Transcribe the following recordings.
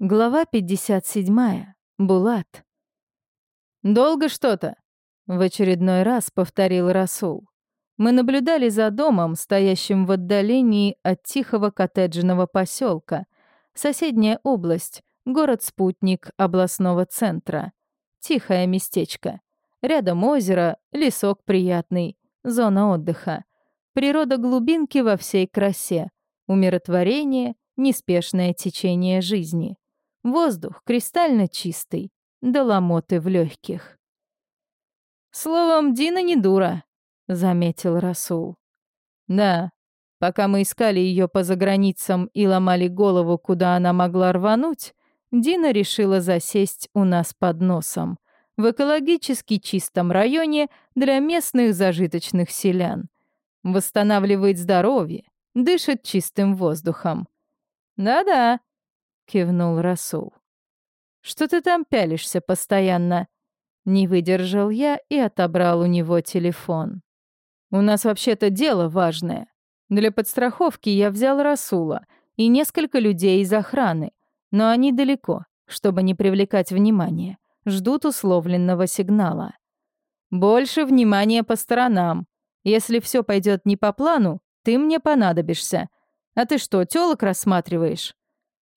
Глава 57. Булат. «Долго что-то?» — в очередной раз повторил Расул. Мы наблюдали за домом, стоящим в отдалении от тихого коттеджного поселка. Соседняя область, город-спутник областного центра. Тихое местечко. Рядом озеро, лесок приятный, зона отдыха. Природа глубинки во всей красе. Умиротворение, неспешное течение жизни. Воздух кристально чистый, да ломоты в легких. «Словом, Дина не дура», — заметил Расул. «Да, пока мы искали ее по заграницам и ломали голову, куда она могла рвануть, Дина решила засесть у нас под носом, в экологически чистом районе для местных зажиточных селян. Восстанавливает здоровье, дышит чистым воздухом. Да-да, — кивнул Расул. «Что ты там пялишься постоянно?» Не выдержал я и отобрал у него телефон. «У нас вообще-то дело важное. Для подстраховки я взял Расула и несколько людей из охраны, но они далеко, чтобы не привлекать внимания, ждут условленного сигнала. Больше внимания по сторонам. Если все пойдет не по плану, ты мне понадобишься. А ты что, телок рассматриваешь?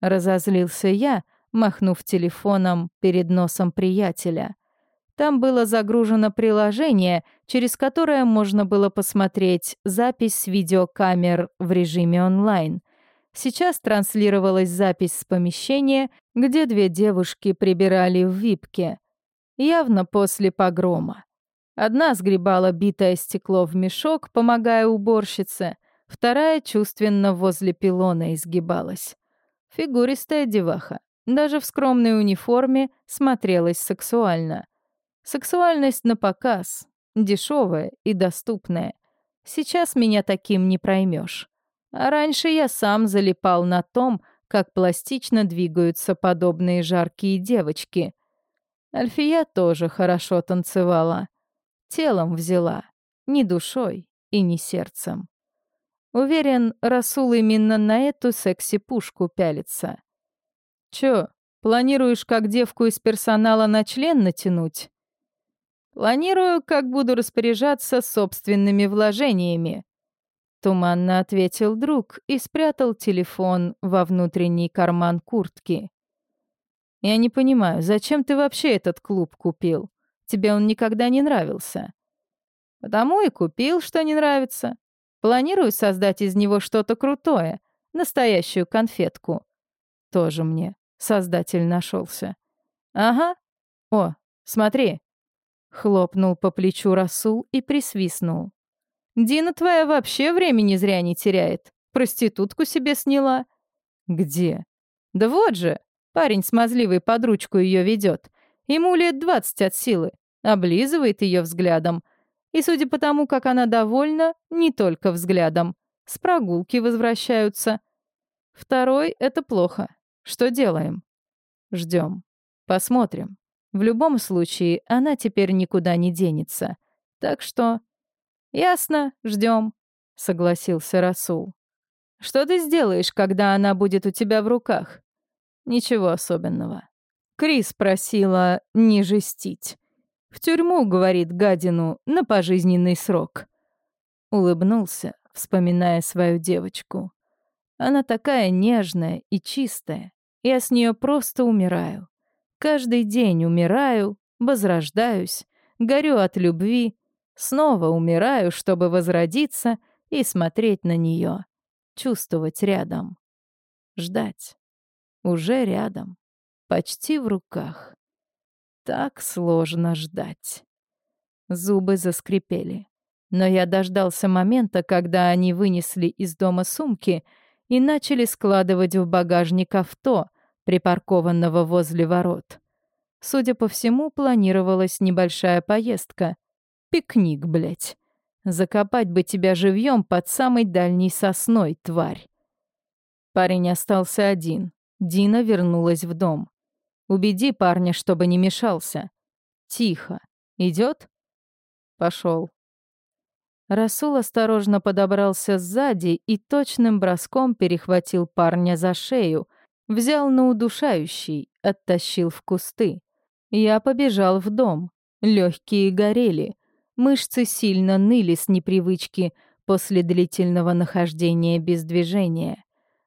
Разозлился я, махнув телефоном перед носом приятеля. Там было загружено приложение, через которое можно было посмотреть запись с видеокамер в режиме онлайн. Сейчас транслировалась запись с помещения, где две девушки прибирали в випке. Явно после погрома. Одна сгребала битое стекло в мешок, помогая уборщице, вторая чувственно возле пилона изгибалась. Фигуристая деваха, даже в скромной униформе, смотрелась сексуально. Сексуальность на показ, дешевая и доступная. Сейчас меня таким не проймешь. А раньше я сам залипал на том, как пластично двигаются подобные жаркие девочки. Альфия тоже хорошо танцевала. Телом взяла, не душой и не сердцем. Уверен, Расул именно на эту секси-пушку пялится. Чё, планируешь как девку из персонала на член натянуть? Планирую, как буду распоряжаться собственными вложениями. Туманно ответил друг и спрятал телефон во внутренний карман куртки. Я не понимаю, зачем ты вообще этот клуб купил? Тебе он никогда не нравился. Потому и купил, что не нравится. Планирую создать из него что-то крутое, настоящую конфетку. Тоже мне создатель нашелся. Ага. О, смотри. Хлопнул по плечу Расул и присвистнул. Дина твоя вообще времени зря не теряет. Проститутку себе сняла. Где? Да вот же. Парень смазливый под ручку ее ведет. Ему лет двадцать от силы. Облизывает ее взглядом. И судя по тому, как она довольна, не только взглядом. С прогулки возвращаются. Второй — это плохо. Что делаем? Ждем. Посмотрим. В любом случае, она теперь никуда не денется. Так что... Ясно, ждем, согласился Расул. Что ты сделаешь, когда она будет у тебя в руках? Ничего особенного. Крис просила не жестить. В тюрьму, говорит гадину, на пожизненный срок. Улыбнулся, вспоминая свою девочку. Она такая нежная и чистая. Я с нее просто умираю. Каждый день умираю, возрождаюсь, горю от любви, снова умираю, чтобы возродиться и смотреть на нее, чувствовать рядом. Ждать. Уже рядом. Почти в руках. Так сложно ждать. Зубы заскрипели. Но я дождался момента, когда они вынесли из дома сумки и начали складывать в багажник авто, припаркованного возле ворот. Судя по всему, планировалась небольшая поездка. Пикник, блядь. Закопать бы тебя живьем под самой дальней сосной, тварь. Парень остался один. Дина вернулась в дом. Убеди парня, чтобы не мешался. Тихо. Идет? Пошел. Расул осторожно подобрался сзади и точным броском перехватил парня за шею, Взял на удушающий, оттащил в кусты. Я побежал в дом. Легкие горели. Мышцы сильно ныли с непривычки после длительного нахождения без движения.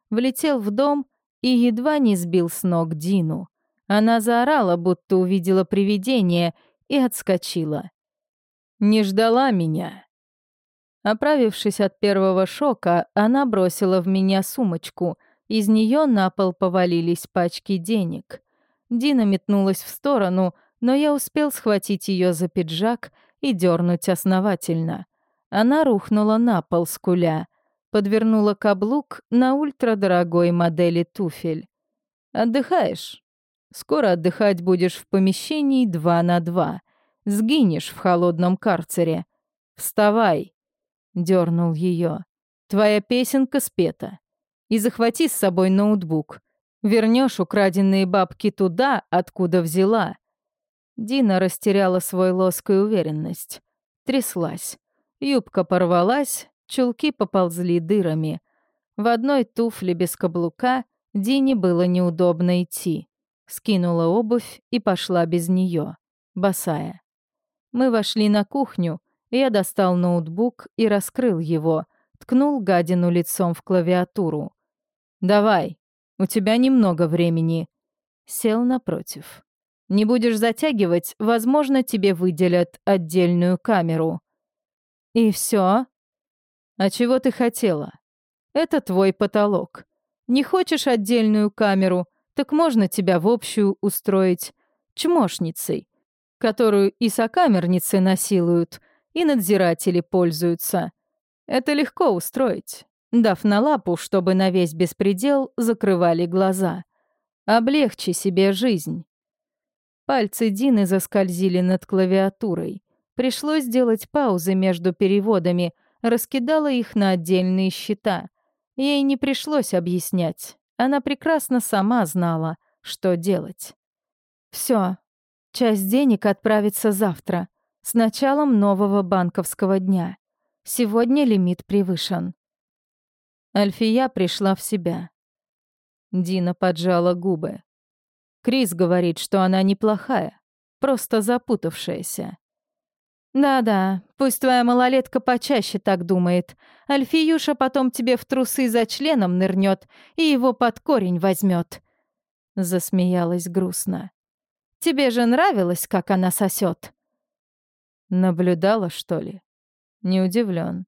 Влетел в дом и едва не сбил с ног Дину. Она заорала, будто увидела привидение, и отскочила. «Не ждала меня». Оправившись от первого шока, она бросила в меня сумочку. Из нее на пол повалились пачки денег. Дина метнулась в сторону, но я успел схватить ее за пиджак и дернуть основательно. Она рухнула на пол скуля, подвернула каблук на ультрадорогой модели туфель. «Отдыхаешь? Скоро отдыхать будешь в помещении два на два. Сгинешь в холодном карцере. Вставай!» Дернул ее. «Твоя песенка спета. И захвати с собой ноутбук. Вернешь украденные бабки туда, откуда взяла». Дина растеряла свой лоск и уверенность. Тряслась. Юбка порвалась, чулки поползли дырами. В одной туфле без каблука Дине было неудобно идти. Скинула обувь и пошла без нее, босая. Мы вошли на кухню, я достал ноутбук и раскрыл его, ткнул гадину лицом в клавиатуру. «Давай, у тебя немного времени». Сел напротив. «Не будешь затягивать, возможно, тебе выделят отдельную камеру». «И все? «А чего ты хотела? Это твой потолок. Не хочешь отдельную камеру, так можно тебя в общую устроить чмошницей, которую и сокамерницы насилуют, и надзиратели пользуются. Это легко устроить, дав на лапу, чтобы на весь беспредел закрывали глаза. Облегчи себе жизнь. Пальцы Дины заскользили над клавиатурой. Пришлось сделать паузы между переводами, раскидала их на отдельные счета. Ей не пришлось объяснять. Она прекрасно сама знала, что делать. Все, часть денег отправится завтра с началом нового банковского дня. Сегодня лимит превышен. Альфия пришла в себя. Дина поджала губы. Крис говорит, что она неплохая, просто запутавшаяся. «Да-да, пусть твоя малолетка почаще так думает. Альфиюша потом тебе в трусы за членом нырнет и его под корень возьмет. Засмеялась грустно. «Тебе же нравилось, как она сосет? Наблюдала, что ли? Не удивлен.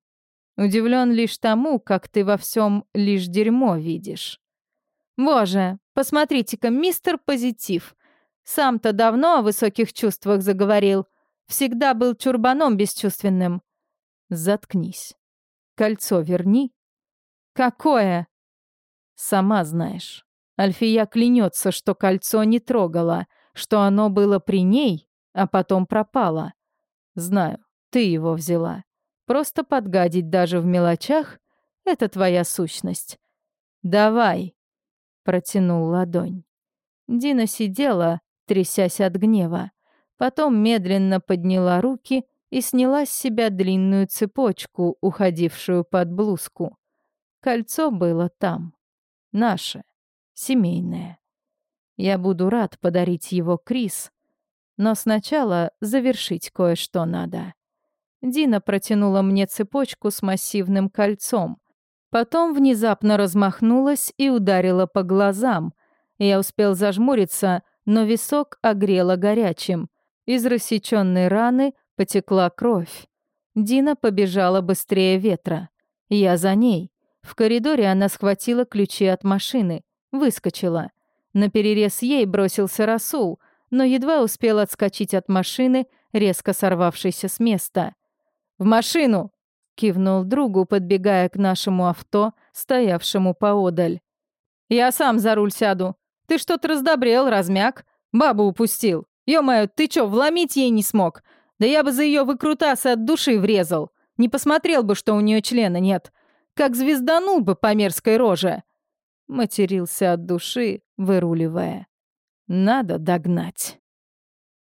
Удивлен лишь тому, как ты во всем лишь дерьмо видишь. Боже, посмотрите-ка, мистер Позитив. Сам-то давно о высоких чувствах заговорил. Всегда был чурбаном бесчувственным. Заткнись. Кольцо верни. Какое? Сама знаешь. Альфия клянется, что кольцо не трогала, что оно было при ней, а потом пропало. Знаю, ты его взяла. Просто подгадить даже в мелочах — это твоя сущность. Давай, протянул ладонь. Дина сидела, трясясь от гнева. Потом медленно подняла руки и сняла с себя длинную цепочку, уходившую под блузку. Кольцо было там. Наше. Семейное. Я буду рад подарить его Крис, но сначала завершить кое-что надо. Дина протянула мне цепочку с массивным кольцом. Потом внезапно размахнулась и ударила по глазам. Я успел зажмуриться, но висок огрело горячим. Из рассеченной раны потекла кровь. Дина побежала быстрее ветра. Я за ней. В коридоре она схватила ключи от машины, выскочила. На перерез ей бросился Расул — но едва успел отскочить от машины, резко сорвавшейся с места. «В машину!» — кивнул другу, подбегая к нашему авто, стоявшему поодаль. «Я сам за руль сяду. Ты что-то раздобрел, размяк. Бабу упустил. Ё-моё, ты чё, вломить ей не смог? Да я бы за её выкрутасы от души врезал. Не посмотрел бы, что у неё члена нет. Как звезданул бы по мерзкой роже!» Матерился от души, выруливая. Надо догнать.